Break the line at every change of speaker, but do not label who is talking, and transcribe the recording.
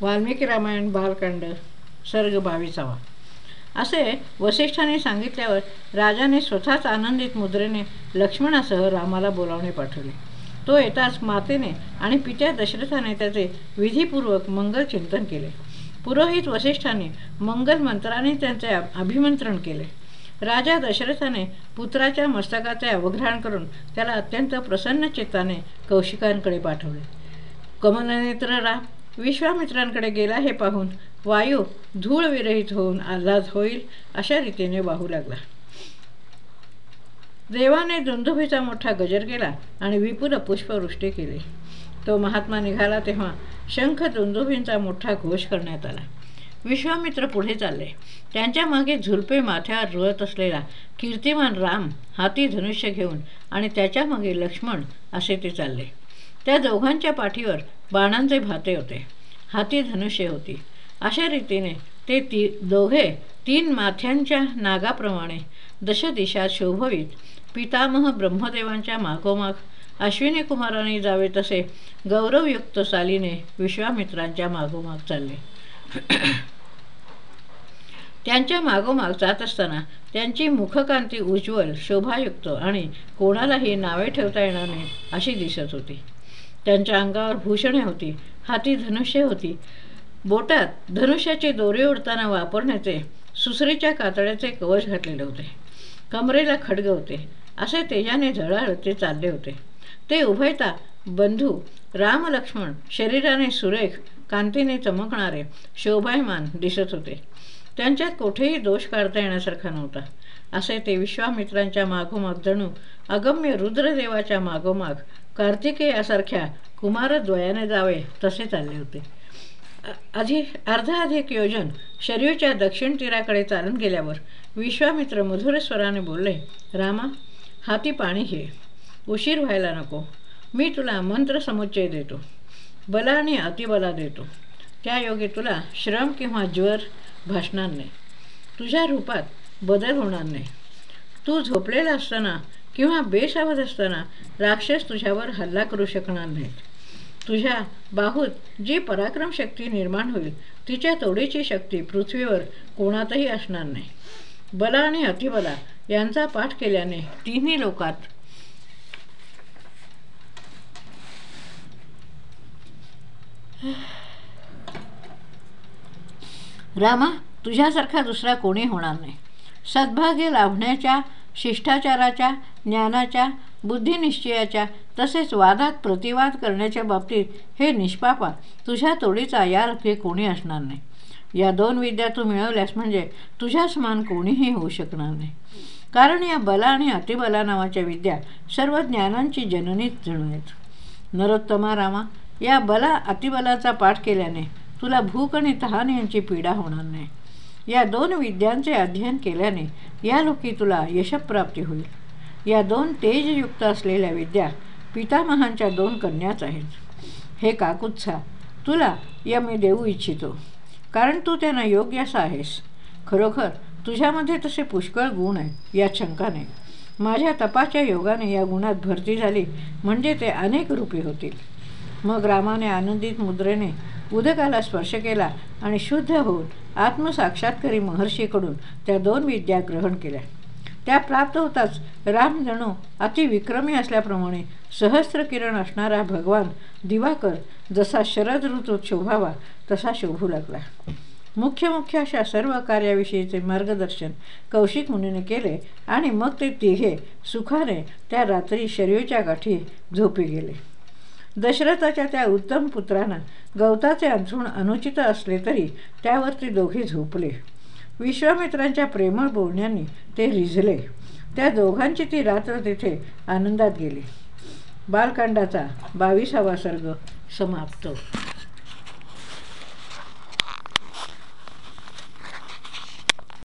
वाल्मिकी रामायण बालकांड सर्ग बावीसावा. असे वसिष्ठाने सांगितल्यावर राजाने स्वतःच आनंदित मुद्रेने लक्ष्मणासह रामाला बोलावणे पाठवले. तो येताच मातेने आणि पित्या दशरथाने त्याचे विधीपूर्वक मंगल चिंतन केले. पुरोहित वसिष्ठाने मंगल मंत्राने त्यांचे अभिमंत्रण केले. राजा दशरथाने पुत्राच्या मस्तकाचे अवघ्राण करून त्याला अत्यंत प्रसन्न चित्ताने कौशिकांकडे पाठवले. कमलनेत्र राम विश्वामित्रांकडे गेला हे पाहून वायू धूळ विरहित होऊन आल्हाद होईल अशा रीतीने वाहू लागला. देवाने दुंदुभीचा मोठा गजर केला आणि विपुल पुष्पवृष्टी केली. तो महात्मा निघाला तेव्हा शंख दुंदुभींचा मोठा घोष करण्यात आला. विश्वामित्र पुढे चालले. त्यांच्या मागे झुलपे माथ्यावर रुळत असलेला कीर्तिमान राम हाती धनुष्य घेऊन आणि त्याच्यामागे लक्ष्मण असे ते चालले. त्या दोघांच्या पाठीवर बाणांचे भाते होते. हाती धनुष्य होती. अशा रीतीने ते ती दोघे तीन माथ्यांच्या नागाप्रमाणे दशदिशात शोभवीत पितामह ब्रह्मदेवांच्या मागोमाग अश्विनी कुमाराने जावे तसे गौरवयुक्त सालीने विश्वामित्रांच्या मागोमाग चालले. त्यांच्या मागोमाग जात असताना त्यांची मुखकांती उज्ज्वल शोभायुक्त आणि कोणालाही नावे ठेवता येणार नाही अशी दिसत होती. त्यांच्या अंगावर भूषणे होती हाती धनुष्य होती. बोटात धनुष्याची दोरी उडताना वापरण्याचे सुसरीच्या कातड्याचे कवच घातलेले होते. कमरेला खडग होते. असे तेजाने झळाळ ते चालले होते. ते उभयता बंधू राम लक्ष्मण शरीराने सुरेख कांतीने चमकणारे शोभायमान दिसत होते. त्यांच्यात कुठेही दोष काढता येण्यासारखा नव्हता. असे ते विश्वामित्रांच्या मागोमाग जणू अगम्य रुद्रदेवाच्या मागोमाग कार्तिकेयासारख्या कुमारद्वयाने जावे तसे चालले होते. अधिक अर्धा अधिक योजन शरीरच्या दक्षिण तीराकडे चालून गेल्यावर विश्वामित्र मधुरेश्वराने बोलले रामा हाती पाणी घे. उशीर व्हायला नको. मी तुला मंत्र समुच्चय देतो. बला आणि अतिबला देतो. त्या योगे तुला श्रम किंवा ज्वर भासणार नाही. तुझ्या रूपात बदल होणार नाही. तू झोपलेला असताना किंवा बेसावध असताना राक्षस तुझ्यावर हल्ला करू शकणार नाहीत. तुझ्या बाहूत जी पराक्रम शक्ती निर्माण होईल तिच्या तोडीची शक्ती पृथ्वीवर कोणातही असणार नाही. बला आणि अतिबला यांचा पाठ केल्याने तिन्ही लोकात रामा तुझ्यासारखा दुसरा कोणी होणार नाही. सद्भाग्य लाभण्याच्या शिष्टाचाराच्या ज्ञानाच्या बुद्धिनिश्चयाच्या तसेच वादात प्रतिवाद करण्याच्या बाबतीत हे निष्पापा तुझ्या तोडीचा यारखे कोणी असणार नाही. या दोन विद्या तू मिळवल्यास म्हणजे तुझ्या समान कोणीही होऊ शकणार नाही. कारण या बला आणि अतिबला नावाच्या विद्या सर्व ज्ञानांची जननीत जणू आहेत. नरोत्तमा रामा या बला अतिबलाचा पाठ केल्याने तुला भूक आणि तहान यांची पीडा होणार नाही. या दोन विद्यांचे अध्ययन केल्याने या लोकी तुला यशप्राप्ती होईल. या दोन तेजयुक्त असलेल्या विद्या पितामहांच्या दोन कन्याच आहेत. हे काकुत्सा तुला या मी देऊ इच्छितो. कारण तू त्यांना योग्य असा आहेस. खरोखर तुझ्यामध्ये तसे पुष्कळ गुण आहेत या शंका नाही. माझ्या तपाच्या योगाने या गुणात भरती झाली म्हणजे ते अनेक रूपी होतील. मग रामाने आनंदित मुद्रेने उदकाला स्पर्श केला आणि शुद्ध होऊन आत्मसाक्षात्कारी महर्षीकडून त्या दोन विद्या ग्रहण केल्या. त्या प्राप्त होताच राम जणू अतिविक्रमी असल्याप्रमाणे सहस्र किरण असणारा भगवान दिवाकर जसा शरद ऋतूत शोभावा तसा शोभू लागला. मुख्य मुख्य अशा सर्व कार्याविषयीचे मार्गदर्शन कौशिक मुनीने केले आणि मग ते तिघे सुखाने त्या रात्री शरीरच्या गाठी झोपी गेले. दशरथाच्या त्या उत्तम पुत्रांना गवताचे अंथरूण अनुचित असले तरी त्यावर ते दोघी झोपले. विश्वामित्रांच्या प्रेमळ बोलण्याने ते रिझले त्या दोघांची ती रात्र तिथे आनंदात गेली. बालकांडाचा बावीसावा सर्ग समाप्त.